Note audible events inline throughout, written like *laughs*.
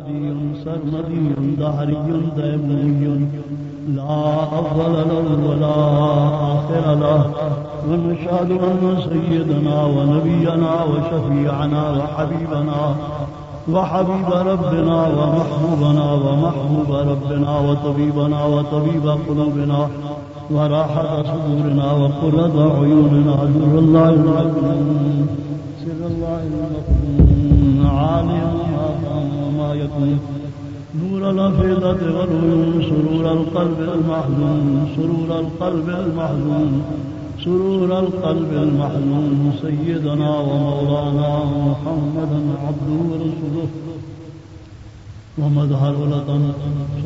أبدي سرمدي دهري ديموي لا أول له ولا آخر له. ونشهد أن سيدنا ونبينا وشفيعنا وحبيبنا وحبيب ربنا ومحبوبنا ومحبوب ربنا وطبيبنا وطبيب قلوبنا وراحة صدورنا وقرة عيوننا نور الله المكنون سر الله المكنون عالم يكون نور الأفئدة والعيون سرور القلب المحزون، سرور القلب المحزون، سرور القلب المحزون سيدنا ومولانا محمدا عبده ورسوله ومظهر ولطن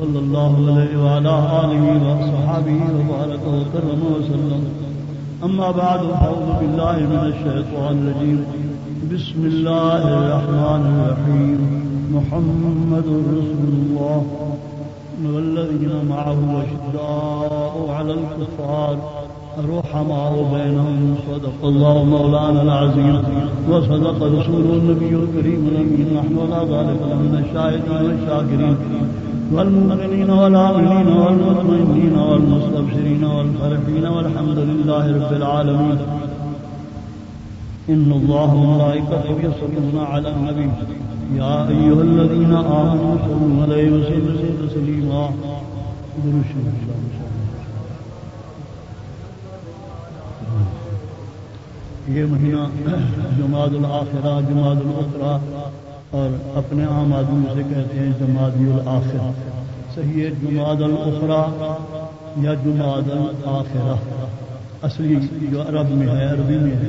صلى الله عليه وعلى آله وصحابه وبارك وكرم وسلم أما بعد فأعوذ بالله من الشيطان الرجيم بسم الله الرحمن الرحيم محمد رسول الله والذين معه وشداء على الكفار. رحماء بينهم صدق الله مولانا العظيم وصدق رسول النبي الكريم الأمين نحن ولا ذلك لمن الشاهدين والشاكرين والمؤمنين والعاملين والمطمئنين والمستبشرين والفرحين والحمد لله رب العالمين إن الله وملائكته يصلون على النبي. يا أيها الذين آمنوا صلوا عليه وسلموا تسليما. یہ مہینہ جماعت الآخرہ، جماعت الاخرا اور اپنے عام آدمی سے کہتے ہیں جماعت الآخرہ صحیح ہے، جماعت الاخرا یا جماعت الآخرہ اصلی جو عرب میں ہے، عربی میں ہے۔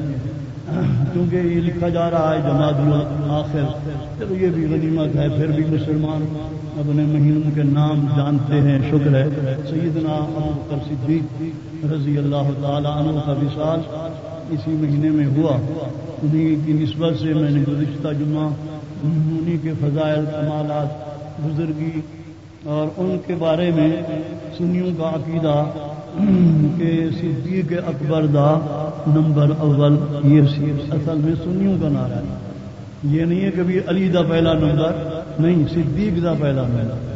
کیونکہ یہ لکھا جا رہا ہے جماعت آخر چلو یہ بھی غنیمت ہے، پھر بھی مسلمان اپنے مہینوں کے نام جانتے ہیں، شکر ہے۔ سیدنا ابو صدیق رضی اللہ تعالی عنہ کا وشال اسی مہینے میں ہوا۔ انہیں کی نسبت سے میں نے گزشتہ جمعہ انہیں کے فضائل، کمالات، بزرگی اور ان کے بارے میں سنیوں کا عقیدہ کہ صدیق اکبر دا نمبر اول، یہ اصل میں سنیوں کا نعرہ ہے۔ یہ نہیں ہے کبھی علی دا پہلا نمبر۔ نہیں، صدیق دا پہلا نمبر۔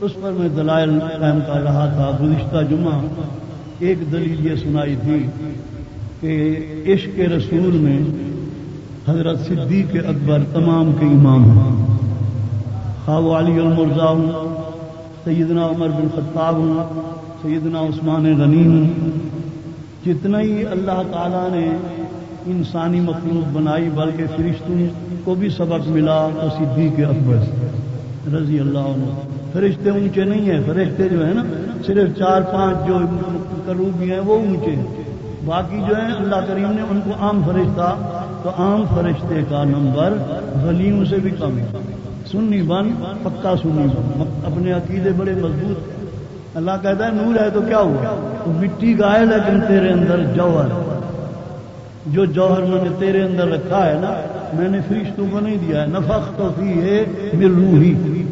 اس پر میں دلائل قائم کر رہا تھا، گزشتہ جمعہ ایک دلیل یہ سنائی تھی کہ عشق رسول میں حضرت صدیق اکبر تمام کے امام ہیں۔ خواب علی المرزا ہوں سیدنا عمر بن خطاب ہوں سیدنا عثمان غنی ہوں جتنا ہی اللہ تعالیٰ نے انسانی مخلوق بنائی، بلکہ فرشتوں کو بھی سبق ملا تو صدیق اکبر رضی اللہ عنہ۔ فرشتے اونچے نہیں ہیں، فرشتے جو ہیں نا، صرف چار، پانچ جو کروبی ہیں، وہ اونچے ہیں۔ باقی جو ہیں، اللہ کریم نے ان کو عام فرشتہ، تو عام فرشتے کا نمبر غلیوں سے بھی کم ہے۔ سنی بن، پکا سنی بن۔ اپنے عقیدے بڑے مضبوط ہیں۔ اللہ کہتا ہے نور ہے تو کیا ہوا؟ تو مٹی کا ہے لیکن تیرے اندر جوہر۔ جو جوہر میں نے تیرے اندر رکھا ہے نا، میں نے فرشتوں کو نہیں دیا ہے۔ نفق تو فی ہے میر روح ہی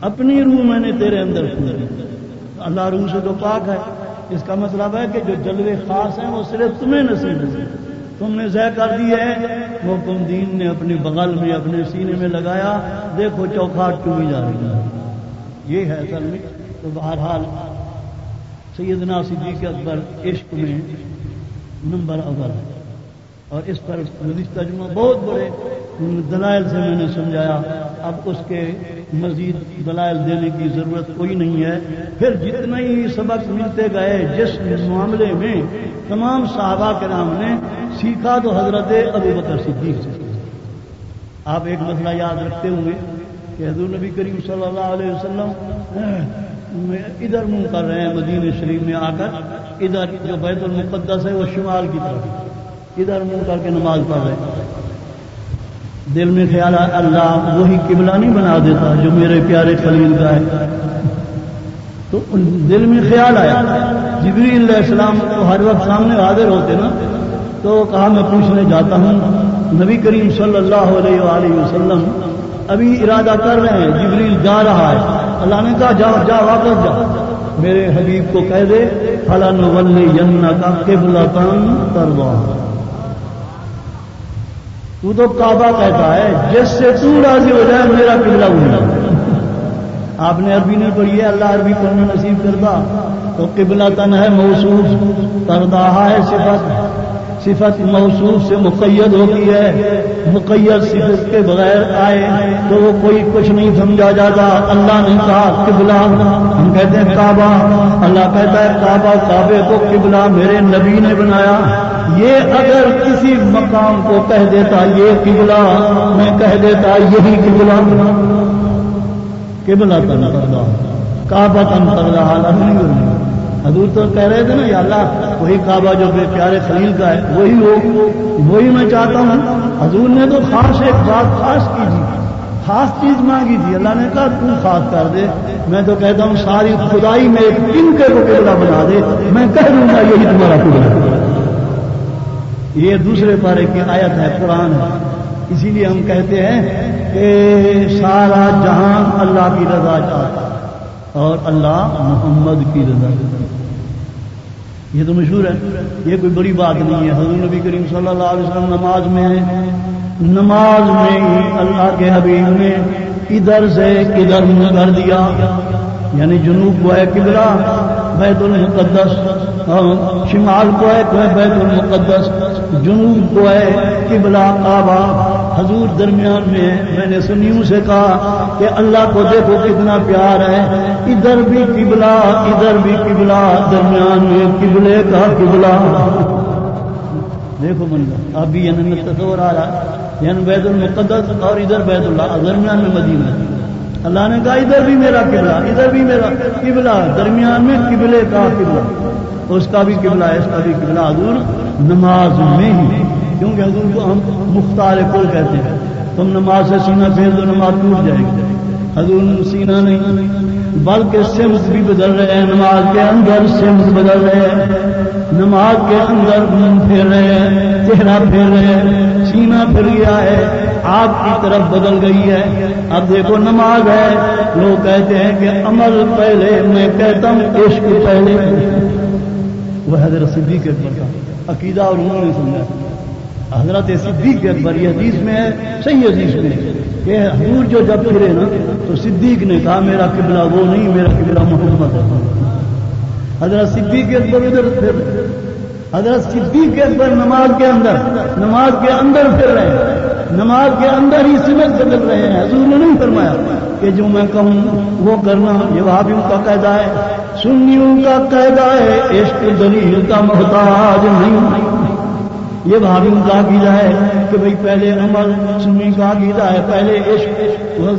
اپنی روح میں نے تیرے اندر دی۔ اللہ روح سے تو پاک ہے۔ اس کا مطلب ہے کہ جو جلوے خاص ہیں، وہ صرف تمہیں نصیب ہے تم نے ضے کر دی ہے۔ وہ کم دین نے اپنی بغل میں، اپنے سینے میں لگایا۔ دیکھو چوکھاٹ چومی جا رہی ہے۔ یہ ہے اصل میں۔ تو بہرحال سیدنا صدیق اکبر عشق میں نمبر اول ہے اور اس پر تجمہ بہت بڑے دلائل سے میں نے سمجھایا۔ اب اس کے مزید دلائل دینے کی ضرورت کوئی نہیں ہے۔ پھر جتنا ہی سبق ملتے گئے جس معاملے میں تمام صحابہ کے نام نے سیکھا تو حضرت ابو بکر صدیق سے۔ آپ ایک مسئلہ یاد رکھتے ہوئے کہ حضور نبی کریم صلی اللہ علیہ وسلم ادھر منہ کر رہے ہیں مدین شریف میں آ کر۔ ادھر جو بیت المقدس ہے، وہ شمال کی طرف۔ ادھر منہ کر کے نماز پڑھ رہے ہیں۔ دل میں خیال ہے، اللہ وہی قبلہ نہیں بنا دیتا جو میرے پیارے خلیل کا ہے۔ تو دل میں خیال آیا۔ جبری علیہ السلام تو ہر وقت سامنے حاضر ہوتے نا، تو کہا، میں پوچھنے جاتا ہوں، نبی کریم صلی اللہ علیہ وآلہ وسلم ابھی ارادہ کر رہے ہیں، جبریل جا رہا ہے۔ اللہ نے کہا جاؤ جا، واپس جا۔ میرے حبیب کو کہہ دے فلاں ول کا قبلہ تن کروا تو تو کعبہ کہتا ہے، جس سے تو راضی ہو جائے، میرا قبلہ ہوا آپ نے عربی نہیں پڑھی ہے، اللہ عربی پڑھنا نصیب کرتا تو قبلہ تن ہے، موصوف کردہ ہے، صفت۔ صفت موصوف سے مقید ہوتی ہے، مقید صفت کے بغیر آئے تو وہ کوئی کچھ نہیں سمجھا جاتا۔ اللہ نے کہا، قبلہ۔ ہم کہتے ہیں، کعبہ۔ اللہ کہتا ہے، کعبہ، کعبے کو قبلہ میرے نبی نے بنایا۔ یہ اگر کسی مقام کو کہہ دیتا، یہ قبلہ۔ میں کہہ دیتا، یہی قبلہ۔ قبلہ تن کردہ کعبہ تن کردہ حالت نہیں۔ کرنا حضور تو کہہ رہے تھے نا، یا اللہ، وہی کعبہ جو بے پیارے خلیل کا ہے، وہی ہو، وہی میں چاہتا ہوں. حضور نے تو خاص ایک بات خاص کی تھی، خاص چیز مانگی تھی۔ اللہ نے کہا، تو خاص کر دے، میں تو کہتا ہوں ساری خدائی میں ایک دن کے کو قبلہ بنا دے، میں کہہ دوں گا یہی تمہارا قبلہ یہ دوسرے پارے کی آیت ہے، قرآن ہے۔ اسی لیے ہم کہتے ہیں کہ سارا جہان اللہ کی رضا چاہتا اور اللہ محمد کی رضا یہ تو مشہور ہے۔ یہ کوئی بڑی بات نہیں ہے۔ حضور نبی کریم صلی اللہ علیہ وسلم نماز میں نماز میں ہی اللہ کے حبیب نے ادھر سے کدھر کر دیا۔ یعنی جنوب کو ہے قبلہ، بیت المقدس۔ شمال کو ہے، بیت المقدس۔ جنوب کو ہے قبلہ کعبہ۔ حضور درمیان میں میں نے سنیوں سے کہا کہ اللہ کو دیکھو کتنا پیار ہے۔ ادھر بھی قبلہ، ادھر بھی قبلہ، درمیان میں قبلے کا قبلہ۔ دیکھو منظر ابھی یعنی تصور آ رہا ہے۔ یعنی بیت المقدس اور ادھر بیت اللہ، درمیان میں مدینہ۔ اللہ نے کہا ادھر بھی میرا قبلہ، ادھر بھی میرا قبلہ، درمیان میں قبلے کا قبلہ۔ اس کا بھی قبلہ ہے، اس کا بھی قبلہ حضور نماز میں ہی۔ کیونکہ حضور کو ہم مختار کل کہتے ہیں۔ تم نماز سے سینا پھیر دو، نماز ٹوٹ جائے گی۔ حضور سینا نہیں، بلکہ سمت بھی بدل رہے ہیں۔ نماز کے اندر سمت بدل رہے ہیں۔ نماز کے اندر پھیر رہے ہیں، چہرہ پھیر رہے ہیں۔ سینا پھر گیا ہے، آپ کی طرف بدل گئی ہے۔ اب دیکھو نماز ہے۔ لوگ کہتے ہیں کہ عمل پہلے، میں کہتا ہوں عشق پہلے۔ وہ حضرت صدیق اکبر کا عقیدہ اور انہوں نے سمجھا حضرت صدیق اکبر، یہ حدیث میں ہے، صحیح حدیث میں کہ حضور جو جب پھرے نا، تو صدیق نے کہا، میرا قبلہ وہ نہیں، میرا قبلہ محمد ہے۔ حضرت صدیق اکبر ادھر پھر، حضرت صدیق اکبر نماز کے اندر، نماز کے اندر پھر رہے ہیں۔ نماز کے اندر ہی سمت بدل رہے ہیں۔ حضور نے نہیں فرمایا کہ جو میں کہوں، وہ کرنا، یہ بھابھیوں کا قاعدہ ہے، سنیوں کا قاعدہ ہے، عشق دلیل کا محتاج نہیں۔ یہ بھابھیوں کا عقیدہ ہے کہ بھئی پہلے عمل سنی کا عقیدہ ہے، پہلے عشق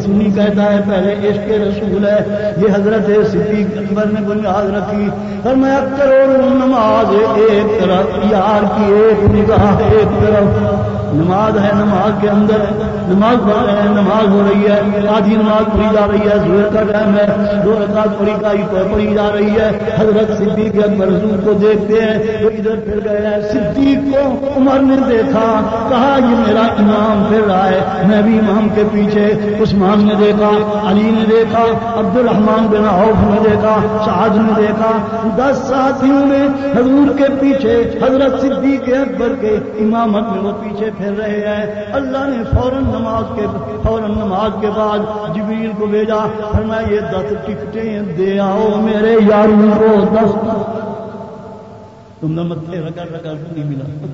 سنی کہتا ہے، پہلے عشق رسول ہے۔ یہ حضرت صدیق اکبر نے بنیاد رکھی۔ اور میں کروڑ نماز ایک طرف، یار کی ایک نگاہ ایک طرف۔ نماز ہے نماز کے اندر۔ نماز پڑھ رہے ہیں، نماز ہو رہی ہے، آدھی نماز پڑھی جا رہی ہے زور کا ٹائم ہے، دو رکعت پڑھی کا پڑھی جا رہی ہے۔ حضرت صدیق اکبر حضور کو دیکھتے ہیں، وہ ادھر پھر گئے ہیں۔ صدیق کو عمر نے دیکھا، کہا، یہ میرا امام پھر رہا ہے۔ میں بھی امام کے پیچھے عثمان نے دیکھا، علی نے دیکھا عبد الرحمان بن عوف نے دیکھا شاہد نے دیکھا۔ دس ساتھیوں نے حضور کے پیچھے، حضرت صدیق اکبر کے امامت میں وہ پیچھے پھر رہے ہیں۔ اللہ نے فوراً نماز کے فوراً نماز کے بعد جبریل کو بھیجا، فرمایا، یہ دس ٹکٹیں دے آؤ میرے یاروں کو، دس۔ تم نے متھے رگڑ رگڑ نہیں ملا۔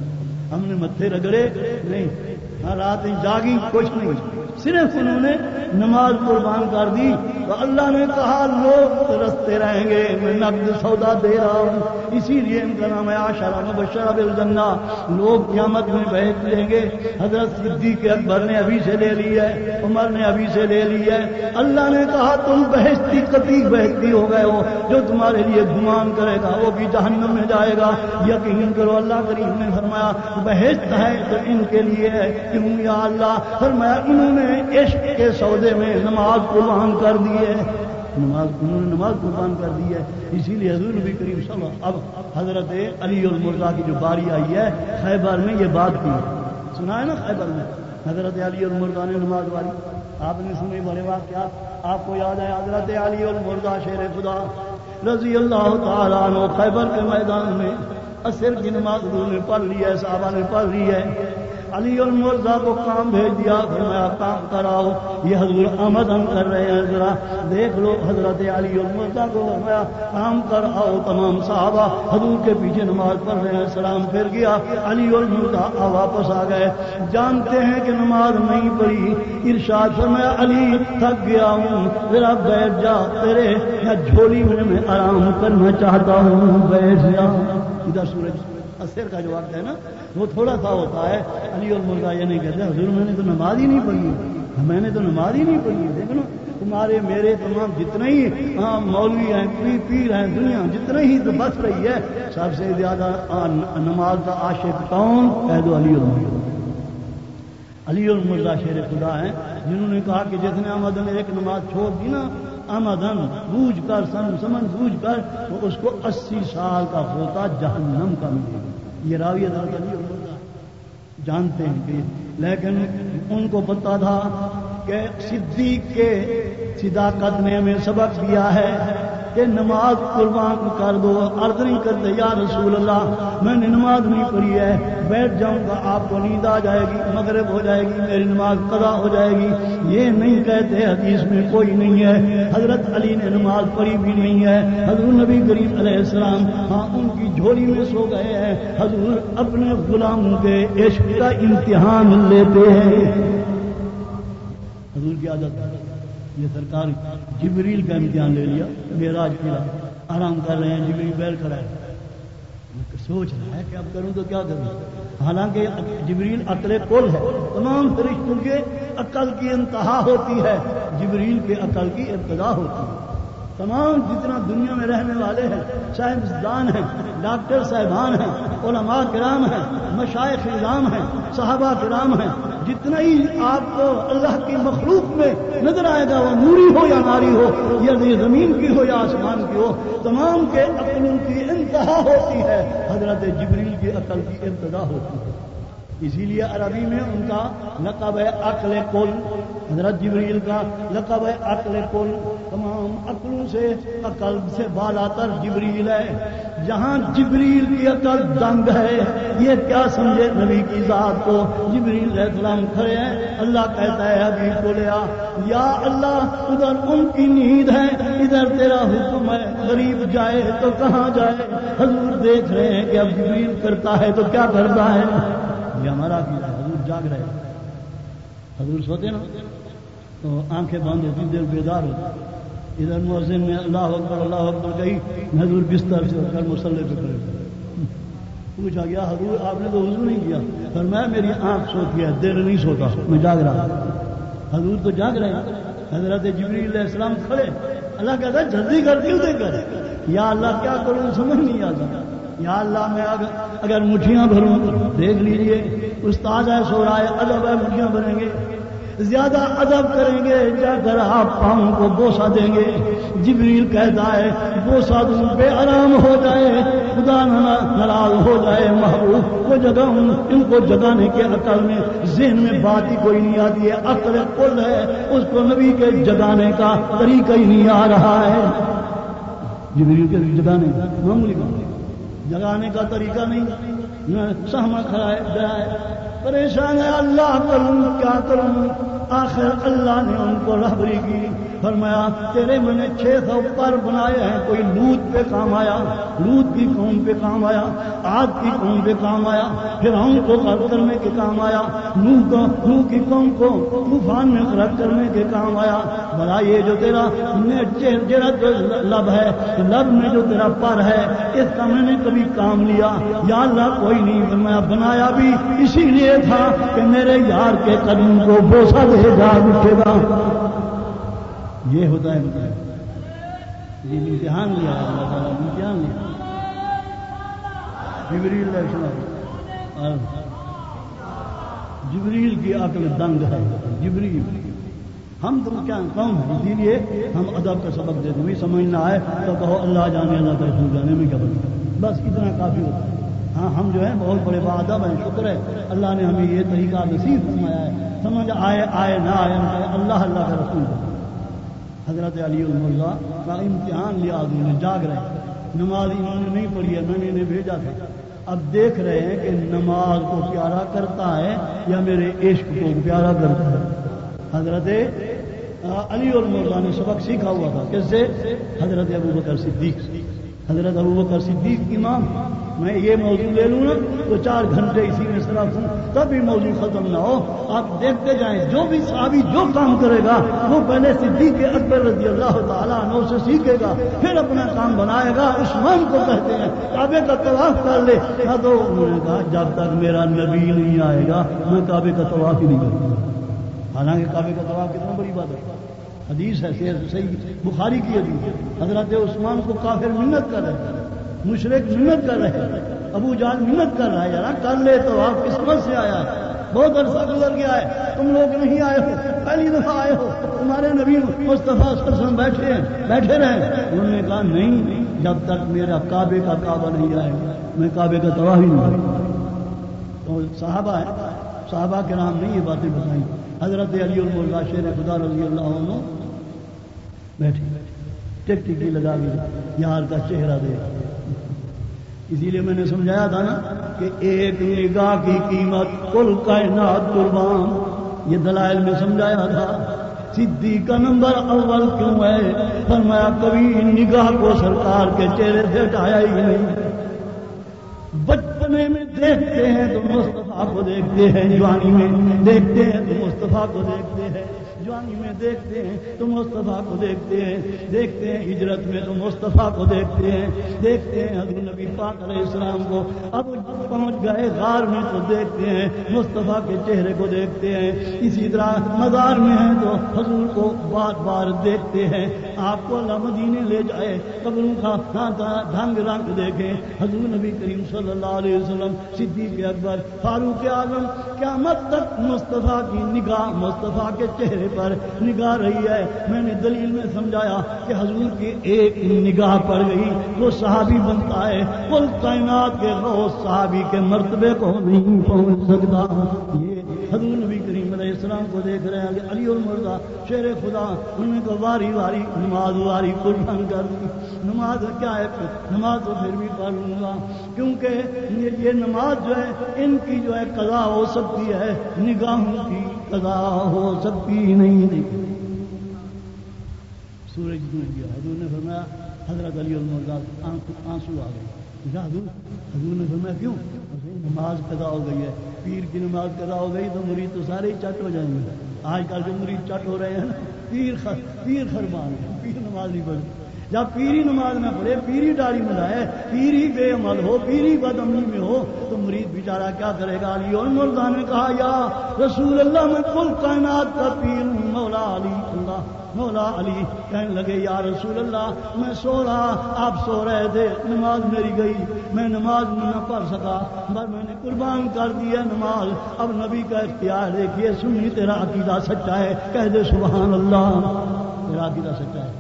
ہم نے متھے رگڑے نہیں۔ رات جاگی کچھ نہیں۔ صرف انہوں نے نماز قربان کر دی تو اللہ نے کہا، لوگ رستے رہیں گے، میں نقد سودا دے رہا ہوں۔ اسی لیے ان کا نام ہے آشارا مبشرہ بالجنہ۔ لوگ قیامت میں بہت لیں گے۔ حضرت صدیق کے اکبر نے ابھی سے لے لی ہے، عمر نے ابھی سے لے لی ہے۔ اللہ نے کہا، تم بہشتی کتی بہشتی ہو گئے ہو۔ جو تمہارے لیے گمان کرے گا، وہ بھی جہنم میں جائے گا۔ یقین کرو، اللہ کریم نے فرمایا، بہشت ہے تو ان کے لیے ہے۔ کیوں یا اللہ؟ فرمایا، انہوں نے عشق کے سودے میں نماز قربان کر دیے نماز، انہوں نے نماز قربان کر دی ہے۔ اسی لیے حضور نبی کریم صلی اللہ اب حضرت علی المرزا کی جو باری آئی ہے، خیبر میں یہ بات کی سنا ہے نا خیبر میں؟ حضرت علی المرزا نے نماز والی۔ آپ نے سنی بڑے واقعات۔ آپ کو یاد ہے حضرت علی المرزا شیر خدا رضی اللہ تعالیٰ عنہ خیبر کے میدان میں اصر کی نماز نے پڑھ لی ہے، صحابہ نے پڑھ لی ہے۔ علی المرزا کو کام بھیج دیا فرمایا کام کراؤ یہ حضور آمدن کر رہے ہیں، ذرا دیکھ لو، حضرت علی المرزا کو فرمایا کام کر آؤ تمام صحابہ حضور کے پیچھے نماز پڑھ رہے ہیں، سلام پھر گیا۔ علی المرزا واپس آ گئے۔ جانتے ہیں کہ نماز نہیں پڑھی۔ ارشاد فرمایا، علی تھک گیا ہوں۔ ذرا بیٹھ جا، تیرے یا جھولی میں میں آرام کرنا چاہتا ہوں۔ بیٹھ جا۔ ادھر سورج، اثر کا جو وقت ہے نا، وہ تھوڑا سا ہوتا ہے۔ علی اور مرزا یہ نہیں کہتے، حضور میں نے تو نماز ہی نہیں پڑھی۔ میں نے تو نماز ہی نہیں پڑھی۔ دیکھ لو تمہارے میرے تمام جتنے ہی ہاں مولوی ہیں، پیر پیر ہیں، دنیا جتنے ہی تو بس رہی ہے۔ سب سے زیادہ نماز کا عاشق کون؟ کہہ دو علی اور علی اور مرزا شیر خدا ہیں، جنہوں نے کہا کہ جتنے آمدن ایک نماز چھوڑ دی نا آمدن، بوجھ کر سن سمن بوجھ کر، تو اس کو اسی سال کا ہوتا جہنم کا ملے گا۔ یہ راوی عدالت جانتے ہیں کہ لیکن ان کو پتا تھا کہ صدیق کے صداقت نے ہمیں سبق دیا ہے۔ کہ نماز قربان کر دو، عرض نہیں کرتے، یا رسول اللہ، میں نے نماز نہیں پڑھی ہے، بیٹھ جاؤں گا، آپ کو نیند آ جائے گی، مغرب ہو جائے گی، میری نماز قضا ہو جائے گی۔ یہ نہیں کہتے حدیث میں کوئی نہیں ہے، حضرت علی نے نماز پڑھی بھی نہیں ہے، حضور نبی کریم علیہ السلام ہاں ان کی جھولی میں سو گئے ہیں۔ حضور اپنے غلاموں کے عشق کا امتحان لیتے ہیں۔ حضور کی عادت۔ یہ سرکار جبریل کا امتحان لے لیا میراج کیا آرام کر رہے ہیں، جبریل بیل کھڑا ہے سوچ رہا ہے کہ اب کروں تو کیا کروں؟ حالانکہ جبریل عقل کل ہے۔ تمام فرشتوں کے عقل کی انتہا ہوتی ہے۔ جبریل کے عقل کی ابتدا ہوتی ہے۔ تمام جتنا دنیا میں رہنے والے ہیں سائنسدان ہیں، ڈاکٹر صاحبان ہیں، علماء کرام ہیں مشائق نظام ہیں، صحابہ کرام ہیں جتنا ہی آپ کو اللہ کی مخلوق میں نظر آئے گا، وہ نوری ہو یا ناری ہو یا زمین کی ہو یا آسمان کی ہو، تمام کے عقلوں کی انتہا ہوتی ہے، حضرت جبریل کی عقل کی ابتدا ہوتی ہے۔ اسی لیے عربی میں ان کا لقب ہے عقل کل حضرت جبریل کا لقب ہے عقل کل تمام عقلوں سے، عقل سے بالا تر جبریل ہے۔ جہاں جبریل کی عقل دنگ ہے، یہ کیا سمجھے نبی کی ذات کو؟ جبریل علیہ السلام کھڑے ہیں۔ اللہ کہتا ہے ابھی کو لیا یا اللہ، ادھر ان کی نیند ہے، ادھر تیرا حکم ہے۔ غریب جائے تو کہاں جائے؟ حضور دیکھ رہے ہیں کہ اب جبریل کرتا ہے تو کیا کرتا ہے؟ یہ ہمارا حضور جاگ رہے حضور سوتے نا؟ تو آنکھیں بند ہوتی، دل بیدار ہوتی ادھر محسن میں اللہ اکبر اللہ اکبر کہی حضور بستر سے کر مسلح پہ کرے پوچھا گیا حضور، آپ نے تو حضور نہیں کیا؟ پر میں میری آنکھ سوتی ہے دل نہیں سوتا میں جاگ رہا۔ حضور تو جاگ رہے ہیں۔ حضرت جبری علیہ السلام کھڑے۔ اللہ کہتا ہے، جلدی کر دی دے کر۔ یا اللہ، کیا کروں؟ سمجھ نہیں آتا۔ یا اللہ، میں اگر مٹھیاں بھروں دیکھ لیجیے استاد ہے سو رہا ہے ادب ہے، مٹھیاں بھریں گے۔ زیادہ ادب کریں گے، جا کر آپ پاؤں کو بوسا دیں گے۔ جبریل کہتا ہے بوسا دوں، بے آرام ہو جائے، خدا ناراض ہو جائے، محبوب کو جگہ ان کو جگانے کے عقل میں، ذہن میں بات ہی کوئی نہیں آتی ہے، عقل کل ہے، اس کو نبی کے جگانے کا طریقہ ہی نہیں آ رہا ہے۔ جبریل کے جگانے کا معمولی جگانے کا طریقہ نہیں سہما کھڑا ہے۔ پریشان ہے اللہ کروں کیا کروں؟ آخر اللہ نے ان کو رہبری کی۔ فرمایا، تیرے میں نے چھ سو پر بنائے ہیں، کوئی لوت پہ کام آیا، لوت کی قوم پہ کام آیا آگ کی قوم پہ کام آیا پھر ہم کو غرب کرنے کے کام آیا نو کی قوم کو طوفان میں غرب کرنے کے کام آیا۔ بڑا یہ جو تیرا جڑا جو لب ہے، لب میں جو تیرا پر ہے، اس کا میں نے کبھی کام لیا۔ یا اللہ، کوئی نہیں، فرمایا، بنایا بھی اسی لیے تھا کہ میرے یار کے قدم کو بوسا دے۔ گا اٹھے گا یہ ہوتا ہے یہ امتحان لیا، اللہ تعالیٰ امتحان لیا۔ جبریل جبریل کی عقل دنگ ہے۔ جبریل۔ ہم تو کیا کم ہیں، اسی لیے ہم ادب کا سبق دیتے ہیں سمجھنا آئے تو کہو اللہ جانے، اللہ کا جانے میں کیا بنتا بس اتنا کافی ہوتا ہے۔ ہاں ہم جو ہے بہت بڑے بادب ہیں، شکر ہے۔ اللہ نے ہمیں یہ طریقہ نصیب فرمایا ہے۔ سمجھ، آئے آئے، نہ آئے اللہ اللہ کا رسول۔ حضرت علی المرزا کا امتحان لیا، آدمی نے جاگ رہے نماز انہوں نے نہیں پڑھی ہے، میں نے انہیں بھیجا تھا۔ اب دیکھ رہے ہیں کہ نماز کو پیارا کرتا ہے یا میرے عشق کو پیارا کرتا ہے۔ حضرت علی اور مرزا نے سبق سیکھا ہوا تھا۔ کس سے؟ حضرت ابو بکر صدیق حضرت ابو بکر صدیق امام میں یہ موضوع لے لوں نا، تو چار گھنٹے اسی میں صرف ہوں، تب بھی موضوع ختم نہ ہو۔ آپ دیکھتے جائیں، جو بھی صحابی جو کام کرے گا، وہ پہلے صدیق کے اکبر رضی اللہ تعالیٰ عنہ سے سیکھے گا، پھر اپنا کام بنائے گا، عثمان کو کہتے ہیں، کعبے کا طواف کر لے۔ نہ تو انہوں نے کہا، جب تک میرا نبی نہیں آئے گا، میں کعبے کا طواف ہی نہیں کروں گا۔ حالانکہ کعبے کا طواف کتنا بڑی بات ہے۔ حدیث ہے صحیح بخاری کی حدیث حضرت عثمان کو کافر منت کر رہے ہیں۔ مشرق منت کر رہے ابو جان منت کر رہا ہے، یار، کر لے تو آپ قسمت سے آیا ہے، بہت عرصہ گزر گیا ہے، تم لوگ نہیں آئے ہو، پہلی دفعہ آئے ہو، تمہارے نبی مصطفیٰ سرسم بیٹھے ہیں، بیٹھے رہے انہوں نے کہا، نہیں، جب تک میرا کعبے کا کعبہ نہیں آئے، میں کعبے کا تباہ ہی نہیں تو صحابہ ہے صحابہ کے نام نہیں یہ باتیں بتائیں۔ حضرت علی المرزا شیر خدا رضی اللہ عنہ بیٹھے، ٹک ٹکی لگا دی، یار کا چہرہ دے اسی لیے میں نے سمجھایا تھا نا کہ ایک نگاہ کی قیمت کل کائنات قربان، یہ دلائل میں سمجھایا تھا۔ سدھی کا نمبر اول کیوں ہے؟ فرمایا کبھی نگاہ کو سرکار کے چہرے سے ہٹایا ہی نہیں۔ بچپنے میں دیکھتے ہیں تو مصطفیٰ کو دیکھتے ہیں، جوانی میں دیکھتے ہیں تو مصطفیٰ کو دیکھتے ہیں۔ جوانی میں دیکھتے ہیں، تو مصطفیٰ کو دیکھتے ہیں دیکھتے ہیں ہجرت میں تو مصطفیٰ کو دیکھتے ہیں دیکھتے ہیں حضرت نبی پاک علیہ السلام کو۔ اب پہنچ گئے غار میں تو دیکھتے ہیں، مصطفیٰ کے چہرے کو دیکھتے ہیں۔ اسی طرح مزار میں ہیں تو حضور کو بار بار دیکھتے ہیں۔ آپ کو اللہ مدینے لے جائے، قبروں کا ڈھنگ رنگ دیکھیں حضور نبی کریم صلی اللہ علیہ وسلم، صدیق اکبر، فاروق اعظم کیا مت تک مصطفیٰ کی نگاہ، مصطفیٰ کے چہرے پر نگاہ رہی ہے۔ میں نے دلیل میں سمجھایا کہ حضور کی ایک نگاہ پڑ گئی، وہ صحابی بنتا ہے۔ کل کائنات کے روز صحابی کے مرتبے کو نہیں پہنچ سکتا۔ یہ حضور نبی کو دیکھ رہے ہیں علی المرزا شیر خدا، ان انہیں کو واری واری، نماز واری قربان کر دی۔ نماز کیا ہے نماز تو پھر بھی پڑھ لوں گا۔ کیونکہ یہ نماز جو ہے، ان کی جو ہے قضا ہو سکتی ہے۔ نگاہوں کی قضا ہو سکتی نہیں سورج ڈوب گیا۔ حضور نے فرمایا، حضرت علی المرزا آنسو آ گئے۔ حضور حضور نے فرمایا، کیوں؟ نماز قضا ہو گئی ہے۔ پیر کی نماز قضا ہو گئی تو مرید تو سارے ہی چٹ ہو جائیں گے۔ آج کل جو مرید چٹ ہو رہے ہیں نا، پیر خر پیر خربان پیر نماز نہیں پڑھتی جب پیری نماز نہ پڑھے پیری ڈاڑی ملائے پیری بے عمل ہو پیری بد میں ہو، تو مرید بیچارہ کیا کرے گا؟ علی اور مرزا نے کہا، یا رسول اللہ، میں کل کائنات کا پیر ہوں، مولا علی۔ مولا علی کہنے لگے، یا رسول اللہ، میں سو رہا، آپ سو رہے تھے، نماز میری گئی، میں نماز نہ پڑھ سکا بس میں نے قربان کر دیا نماز، اب نبی کا اختیار دیکھیے، سنی تیرا عقیدہ سچا ہے، کہہ دے سبحان اللہ، تیرا عقیدہ سچا ہے.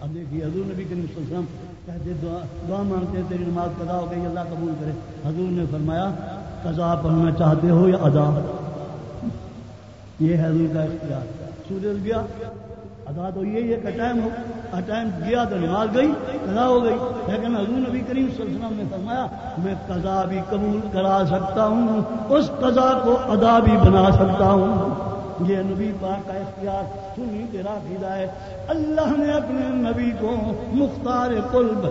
اب دیکھیے، حضور نبی کریم صلی کہتے دعا دعا مانگتے ہیں، تیری نماز قضا ہو گئی، اللہ قبول کرے. حضور نے فرمایا، قضا پڑھنا چاہتے ہو یا ادا؟ یہ ہے حضور کا اختیار۔ سورج گیا ادا تو یہی ہے کہ ٹائم ہو ٹائم گیا تو نماز گئی، قضا ہو گئی۔ لیکن حضور نبی کریم صلی اللہ علیہ وسلم نے فرمایا، میں قضا بھی قبول کرا سکتا ہوں، اس قضا کو ادا بھی بنا سکتا ہوں۔ یہ نبی پاک کا اختیار سنی، تیرا فیدا ہے۔ اللہ نے اپنے نبی کو مختار قلب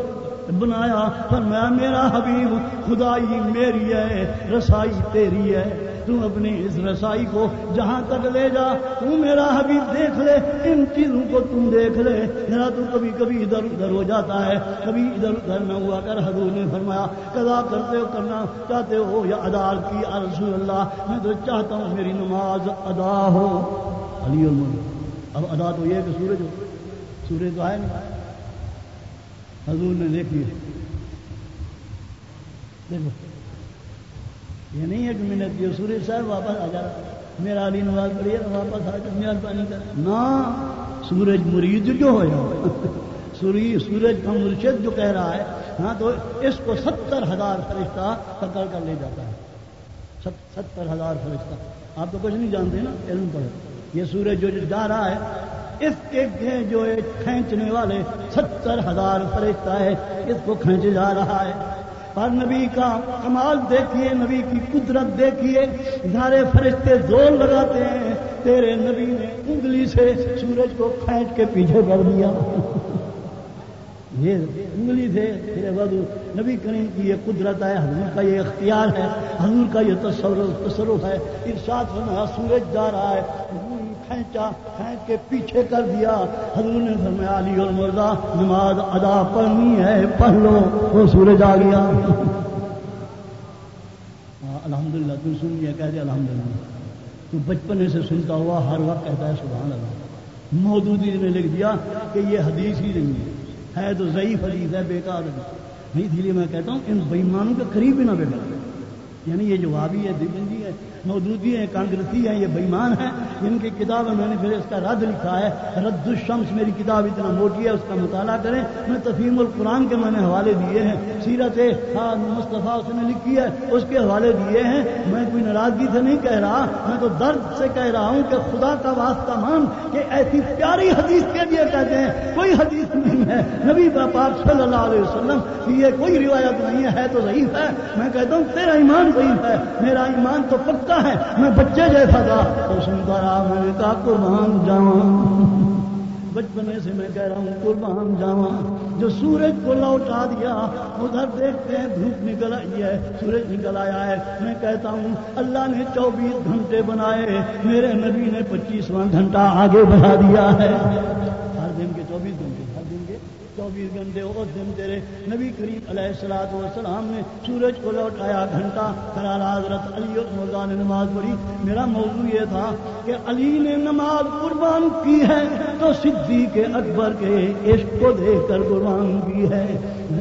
بنایا۔ فرمایا، میرا حبیب، خدائی میری ہے، رسائی تیری ہے۔ تم اپنی اس رسائی کو جہاں تک لے جا تم میرا حبیب دیکھ لے، ان چیزوں کو تم دیکھ لے۔ میرا تو کبھی کبھی ادھر ادھر ہو جاتا ہے، کبھی ادھر ادھر نہ ہوا کر حضور نے فرمایا کدا کرتے ہو، کرنا چاہتے ہو یا ادا کی رسول اللہ، میں تو چاہتا ہوں میری نماز ادا ہو۔ علی اب ادا تو یہ کہ سورج ہو۔ سورج تو آئے نہیں۔ حضور نے دیکھ لیا۔ دیکھو۔ یہ نہیں ہے کہ منت یہ سورج صاحب واپس آ جا میرا علی نواز پڑھیے واپس آ جائے مہربانی کر۔ نہ، سورج مرید جو ہو سورج کا مرشد جو کہہ رہا ہے ہاں تو اس کو ستر ہزار فرشتہ پکڑ کر لے جاتا ہے۔ ستر ہزار فرشتہ۔ آپ تو کچھ نہیں جانتے نا، علم پڑھو یہ سورج جو جا رہا ہے، اس کے جو کھینچنے والے ستر ہزار فرشتہ ہے، اس کو کھینچ جا رہا ہے۔ اور نبی کا کمال دیکھیے، نبی کی قدرت دیکھیے۔ سارے فرشتے زور لگاتے ہیں، تیرے نبی نے انگلی سے سورج کو کھینچ کے پیچھے کر دیا۔ یہ انگلی سے تیرے وضو، نبی کریم کی یہ قدرت ہے، حضور کا یہ اختیار ہے، حضور کا یہ تصرف ہے۔ ارشاد فرمایا، سورج جا رہا ہے کھینچا کھینچ کے پیچھے کر دیا۔ حضور نے فرمایا، علی اور مرزا، نماز ادا پڑھنی ہے، پڑھ لو۔ وہ سورج آ گیا۔ ہاں، الحمد للہ تم سن لیا کہہ دیا الحمد للہ تو بچپنے سے سنتا ہوا، ہر وقت کہتا ہے، سبحان اللہ۔ مودودی نے لکھ دیا کہ یہ حدیث ہی نہیں ہے۔ ہے تو ضعیف حدیث ہے بیکار نہیں، اسی لیے میں کہتا ہوں، ان بےمانوں کے قریب بھی نہ بے یعنی یہ جو وابی ہے، دیوبندی ہے، مودودی ہیں کانگریسی ہیں یہ بےمان ہیں جن کی کتاب میں نے پھر اس کا رد لکھا ہے۔ رد الشمس میری کتاب اتنا موٹی ہے، اس کا مطالعہ کریں۔ میں تفیم القرآن کے میں نے حوالے دیے ہیں۔ سیرت مصطفیٰ اس نے لکھی ہے، اس کے حوالے دیے ہیں۔ میں کوئی ناراضگی سے نہیں کہہ رہا، میں تو درد سے کہہ رہا ہوں کہ خدا کا واسطہ مان کہ ایسی پیاری حدیث کے لیے کہتے ہیں۔ کوئی حدیث نہیں ہے۔ نبی پاک صلی اللہ علیہ وسلم کی یہ کوئی روایت نہیں ہے تو ضعیف ہے۔ میں کہتا ہوں، تیرا ایمان ضعیف ہے۔ میرا ایمان تو پکا ہے۔ میں بچے جیسا تھا۔ تو سنتا رہا، میں نے کہا، قربان جاؤں بچپنے سے میں کہہ رہا ہوں، قربان جاواں۔ جو سورج کو لوٹا دیا، ادھر دیکھتے ہیں، دھوپ نکل آئی ہے، سورج نکل آیا ہے۔ میں کہتا ہوں، اللہ نے چوبیس گھنٹے بنائے۔ میرے نبی نے پچیسواں گھنٹہ آگے بڑھا دیا ہے۔ ہر دن کے چوبیس گھنٹے۔ چوبیس گھنٹے اور دن تیرے نبی کریم علیہ السلاط والسلام نے سورج کو لوٹایا گھنٹا کرانا حضرت علی مرزا نے نماز پڑھی۔ میرا موضوع یہ تھا کہ علی نے نماز قربان کی ہے تو صدیق اکبر کے عشق کو دیکھ کر قربان کی ہے۔